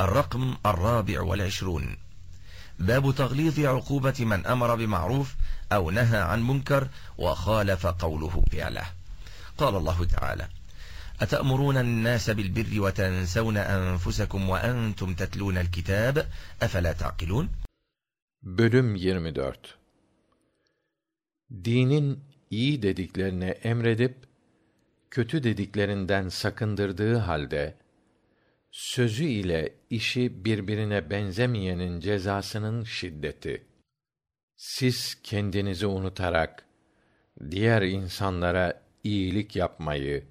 الرقم الرابع والعشرون باب تغليظ عقوبة من أمر بمعروف أو نهى عن منكر وخالف قوله فعله قال الله تعالى أتأمرون الناس بالبر وتنسون أنفسكم وأنتم تتلون الكتاب أفلا تعقلون Bölüm 24 Dinin iyi dediklerine emredip kötü dediklerinden sakındırdığı halde sözü ile işi birbirine benzemeyenin cezasının şiddeti. Siz kendinizi unutarak, diğer insanlara iyilik yapmayı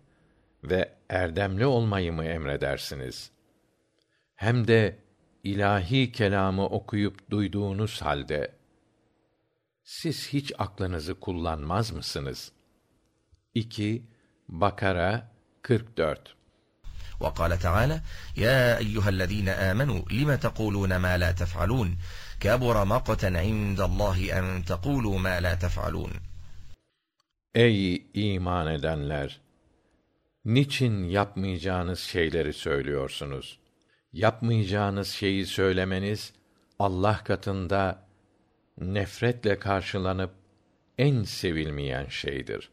ve erdemli olmayı mı emredersiniz? Hem de ilahi kelamı okuyup duyduğunuz halde siz hiç aklınızı kullanmaz mısınız? 2 Bakara 44 وقال تعالى يا أيها الذين آمنوا لم تقولون ما لا تفعلون كبر مقتا عند الله أن تقولوا ما لا تفعلون Ey iman edenler! Niçin yapmayacağınız şeyleri söylüyorsunuz? Yapmayacağınız şeyi söylemeniz Allah katında nefretle karşılanıp en sevilmeyen şeydir.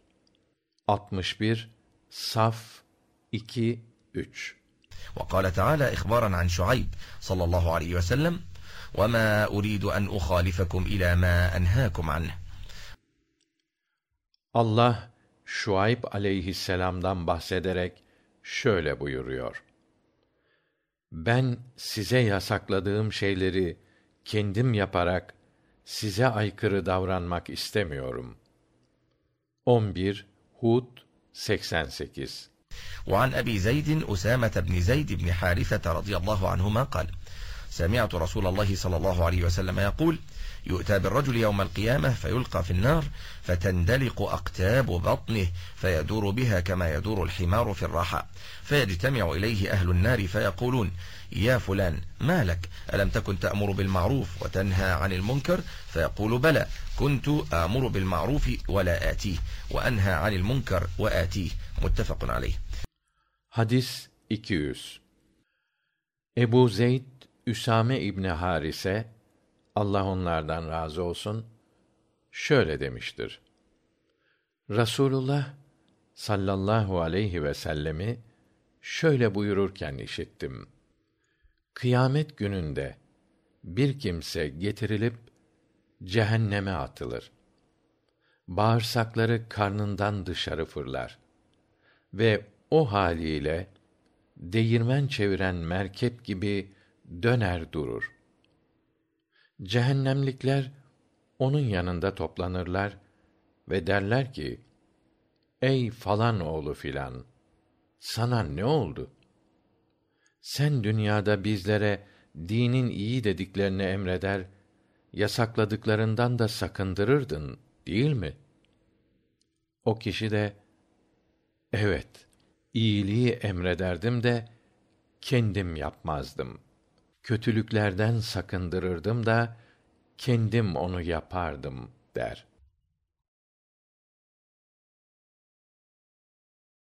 61 Saf 2 3 وقال تعالى إخبارا عن شعيب صلى الله عليه وسلم وما أريد أن أخالفكم إلى ما أنهاكم عنه Allah Şuayb aleyhisselam'dan bahsederek şöyle buyuruyor. Ben size yasakladığım şeyleri kendim yaparak size aykırı davranmak istemiyorum. 11 Hud 88 وعن أبي زيد أسامة بن زيد بن حارثة رضي الله عنهما قال سمعت رسول الله صلى الله عليه وسلم يقول يؤتى بالرجل يوم القيامة فيلقى في النار فتندلق أقتاب بطنه فيدور بها كما يدور الحمار في الراحة فيجتمع إليه أهل النار فيقولون يا فلان ما لك ألم تكن تأمر بالمعروف وتنهى عن المنكر فيقول بلى كنت أمر بالمعروف ولا آتيه وأنهى عن المنكر وآتيه muttefakun aleyh hadis ebu zeyd üsame ibni harise allah onlardan razı olsun şöyle demiştir. Rasulullah sallallahu aleyhi vesellemi şöyle buyururken işittim. Kıyamet gününde bir kimse getirilip cehenneme atılır. Bağırsakları karnından dışarı fırlar ve o haliyle değirmen çeviren merkep gibi döner durur. Cehennemlikler onun yanında toplanırlar ve derler ki: Ey falan oğlu filan, sana ne oldu? Sen dünyada bizlere dinin iyi dediklerini emreder, yasakladıklarından da sakındırırdın, değil mi? O kişi de, evet, iyiliği emrederdim de, kendim yapmazdım. Kötülüklerden sakındırırdım da, kendim onu yapardım, der.''